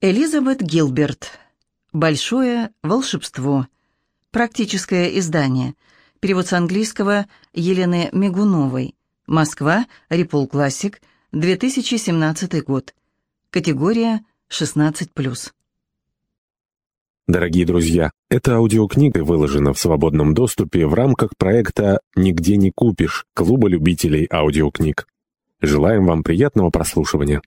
Элизабет Гилберт. Большое волшебство. Практическое издание. Перевод с английского Елены Мигуновой. Москва. Репол Классик. 2017 год. Категория 16+. Дорогие друзья, эта аудиокнига выложена в свободном доступе в рамках проекта «Нигде не купишь» Клуба любителей аудиокниг. Желаем вам приятного прослушивания.